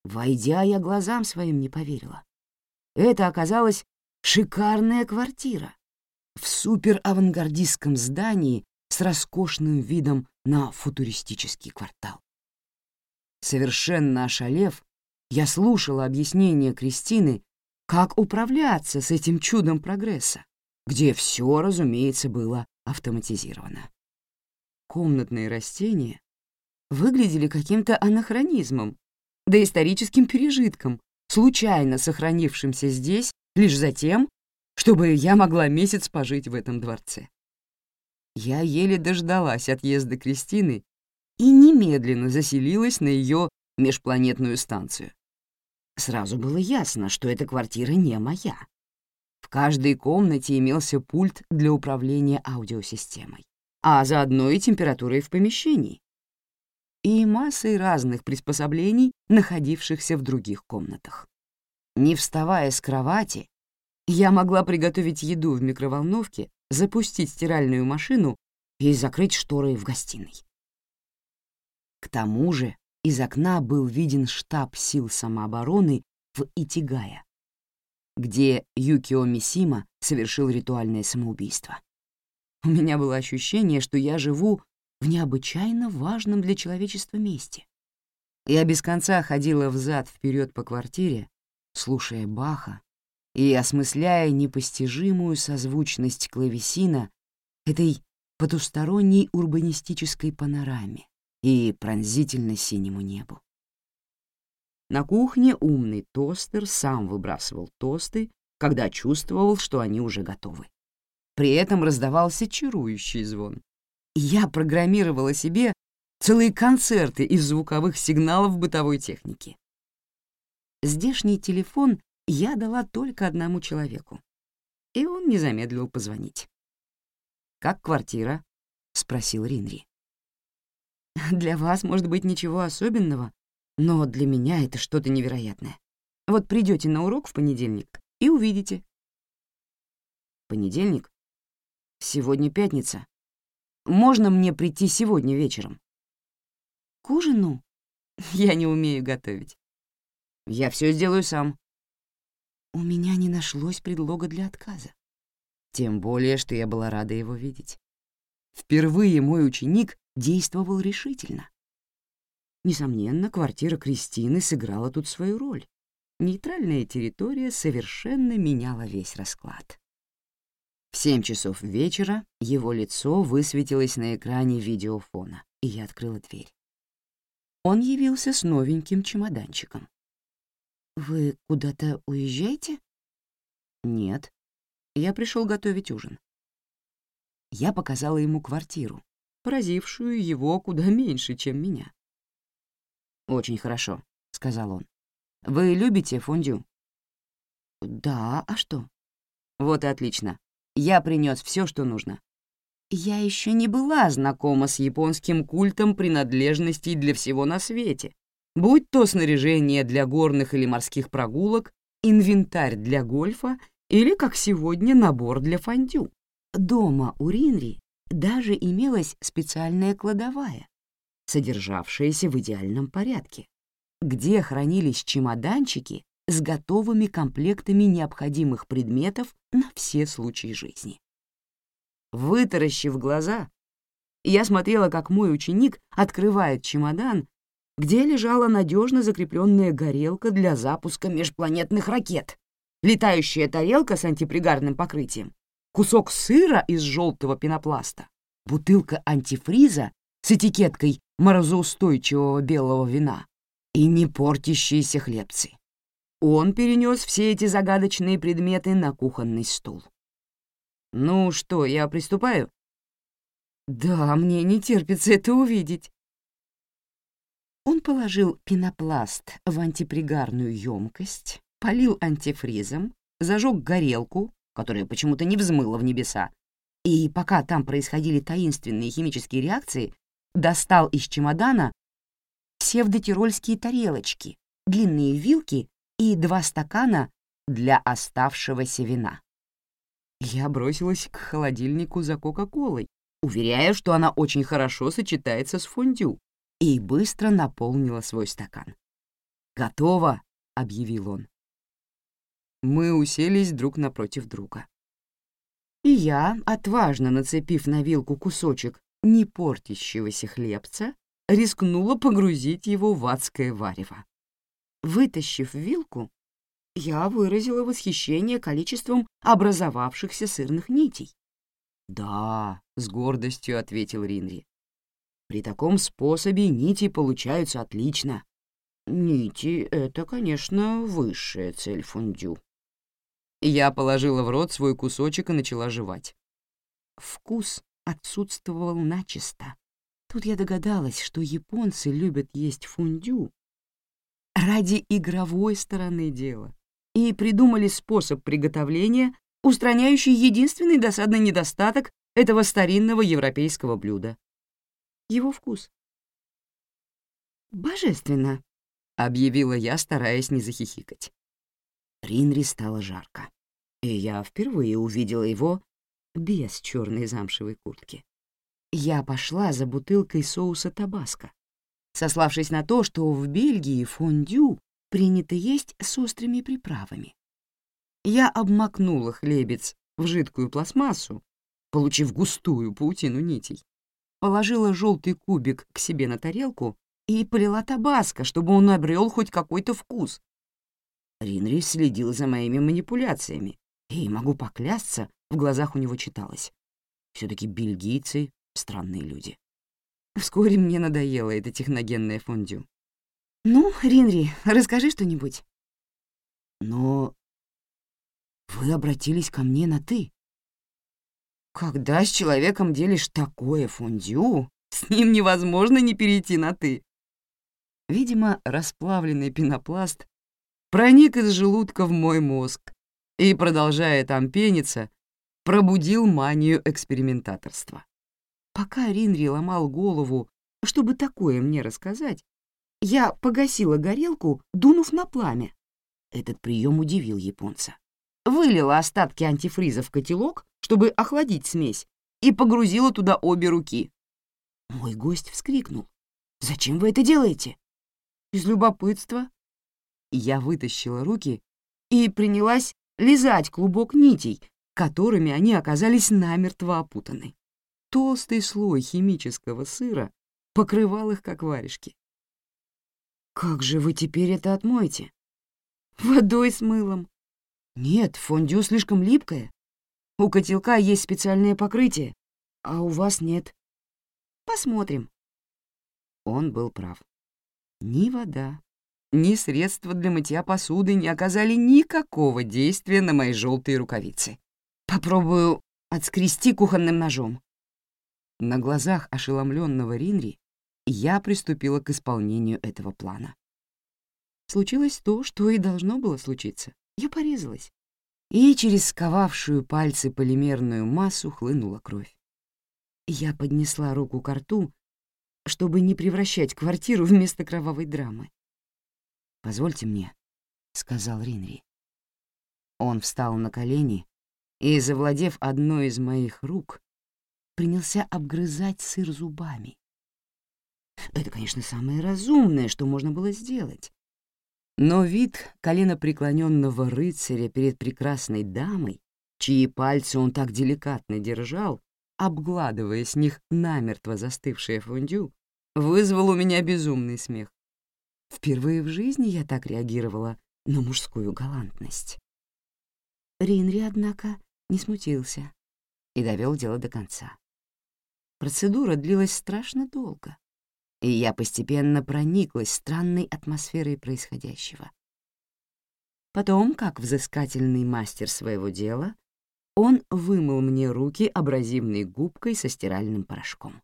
Войдя, я глазам своим не поверила. Это оказалась шикарная квартира в суперавангардистском здании с роскошным видом на футуристический квартал. Совершенно ошалев, я слушала объяснение Кристины, как управляться с этим чудом прогресса, где все, разумеется, было автоматизирована. Комнатные растения выглядели каким-то анахронизмом, доисторическим пережитком, случайно сохранившимся здесь лишь за тем, чтобы я могла месяц пожить в этом дворце. Я еле дождалась отъезда Кристины и немедленно заселилась на ее межпланетную станцию. Сразу было ясно, что эта квартира не моя. В каждой комнате имелся пульт для управления аудиосистемой, а заодно и температурой в помещении, и массой разных приспособлений, находившихся в других комнатах. Не вставая с кровати, я могла приготовить еду в микроволновке, запустить стиральную машину и закрыть шторы в гостиной. К тому же из окна был виден штаб сил самообороны в Итигая, где Юкио Мисима совершил ритуальное самоубийство. У меня было ощущение, что я живу в необычайно важном для человечества месте. Я без конца ходила взад вперед по квартире, слушая Баха и осмысляя непостижимую созвучность клавесина этой потусторонней урбанистической панораме и пронзительно синему небу. На кухне умный тостер сам выбрасывал тосты, когда чувствовал, что они уже готовы. При этом раздавался чарующий звон. Я программировала себе целые концерты из звуковых сигналов бытовой техники. Здешний телефон я дала только одному человеку, и он не замедлил позвонить. «Как квартира?» — спросил Ринри. «Для вас, может быть, ничего особенного, но для меня это что-то невероятное. Вот придете на урок в понедельник и увидите». «Понедельник? Сегодня пятница. Можно мне прийти сегодня вечером?» «К ужину? Я не умею готовить. Я все сделаю сам. У меня не нашлось предлога для отказа. Тем более, что я была рада его видеть. Впервые мой ученик действовал решительно. Несомненно, квартира Кристины сыграла тут свою роль. Нейтральная территория совершенно меняла весь расклад. В семь часов вечера его лицо высветилось на экране видеофона, и я открыла дверь. Он явился с новеньким чемоданчиком. «Вы куда-то уезжаете?» «Нет. Я пришел готовить ужин». Я показала ему квартиру, поразившую его куда меньше, чем меня. «Очень хорошо», — сказал он. «Вы любите фондю?» «Да, а что?» «Вот и отлично. Я принес все, что нужно». Я еще не была знакома с японским культом принадлежностей для всего на свете, будь то снаряжение для горных или морских прогулок, инвентарь для гольфа или, как сегодня, набор для фондю. Дома у Ринри даже имелась специальная кладовая, содержавшаяся в идеальном порядке, где хранились чемоданчики с готовыми комплектами необходимых предметов на все случаи жизни. Вытаращив глаза, я смотрела, как мой ученик открывает чемодан где лежала надежно закрепленная горелка для запуска межпланетных ракет, летающая тарелка с антипригарным покрытием, кусок сыра из желтого пенопласта, бутылка антифриза с этикеткой морозоустойчивого белого вина и не портящиеся хлебцы. Он перенес все эти загадочные предметы на кухонный стол. «Ну что, я приступаю?» «Да, мне не терпится это увидеть». Он положил пенопласт в антипригарную емкость, полил антифризом, зажег горелку, которая почему-то не взмыла в небеса, и пока там происходили таинственные химические реакции, достал из чемодана псевдотирольские тарелочки, длинные вилки и два стакана для оставшегося вина. Я бросилась к холодильнику за Кока-Колой, уверяя, что она очень хорошо сочетается с фондю, и быстро наполнила свой стакан. «Готово!» — объявил он. Мы уселись друг напротив друга. И я, отважно нацепив на вилку кусочек не портящегося хлебца, рискнула погрузить его в адское варево. Вытащив вилку, я выразила восхищение количеством образовавшихся сырных нитей. «Да», — с гордостью ответил Ринри. «При таком способе нити получаются отлично. Нити — это, конечно, высшая цель фондю». Я положила в рот свой кусочек и начала жевать. Вкус отсутствовал начисто. Тут я догадалась, что японцы любят есть фундю ради игровой стороны дела и придумали способ приготовления, устраняющий единственный досадный недостаток этого старинного европейского блюда — его вкус. «Божественно», — объявила я, стараясь не захихикать. Ринри стало жарко, и я впервые увидела его без черной замшевой куртки. Я пошла за бутылкой соуса табаско, сославшись на то, что в Бельгии фондю принято есть с острыми приправами. Я обмакнула хлебец в жидкую пластмассу, получив густую паутину нитей, положила желтый кубик к себе на тарелку и полила табаско, чтобы он обрел хоть какой-то вкус. Ринри следил за моими манипуляциями, и, могу поклясться, в глазах у него читалось. все таки бельгийцы — странные люди. Вскоре мне надоело это техногенное фондю. «Ну, Ринри, расскажи что-нибудь». «Но вы обратились ко мне на «ты». Когда с человеком делишь такое фондю, с ним невозможно не перейти на «ты». Видимо, расплавленный пенопласт проник из желудка в мой мозг и, продолжая там пениться, пробудил манию экспериментаторства. Пока Ринри ломал голову, чтобы такое мне рассказать, я погасила горелку, дунув на пламя. Этот прием удивил японца. Вылила остатки антифриза в котелок, чтобы охладить смесь, и погрузила туда обе руки. Мой гость вскрикнул. «Зачем вы это делаете?» «Из любопытства». Я вытащила руки и принялась лизать клубок нитей, которыми они оказались намертво опутаны. Толстый слой химического сыра покрывал их, как варежки. «Как же вы теперь это отмоете?» «Водой с мылом». «Нет, фондю слишком липкое. У котелка есть специальное покрытие, а у вас нет. Посмотрим». Он был прав. Ни вода, ни средства для мытья посуды не оказали никакого действия на мои желтые рукавицы. Попробую отскрести кухонным ножом. На глазах ошеломленного Ринри я приступила к исполнению этого плана. Случилось то, что и должно было случиться. Я порезалась, и через сковавшую пальцы полимерную массу хлынула кровь. Я поднесла руку к рту, чтобы не превращать квартиру в место кровавой драмы. «Позвольте мне», — сказал Ринри. Он встал на колени и, завладев одной из моих рук, принялся обгрызать сыр зубами. Это, конечно, самое разумное, что можно было сделать. Но вид коленопреклоненного рыцаря перед прекрасной дамой, чьи пальцы он так деликатно держал, обгладывая с них намертво застывшее фондю, вызвал у меня безумный смех. Впервые в жизни я так реагировала на мужскую галантность. Ринри, однако, не смутился и довел дело до конца. Процедура длилась страшно долго, и я постепенно прониклась странной атмосферой происходящего. Потом, как взыскательный мастер своего дела, он вымыл мне руки абразивной губкой со стиральным порошком.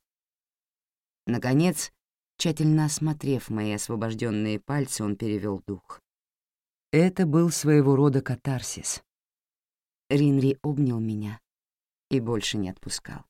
Наконец, Тщательно осмотрев мои освобожденные пальцы, он перевел дух. Это был своего рода катарсис. Ринри обнял меня и больше не отпускал.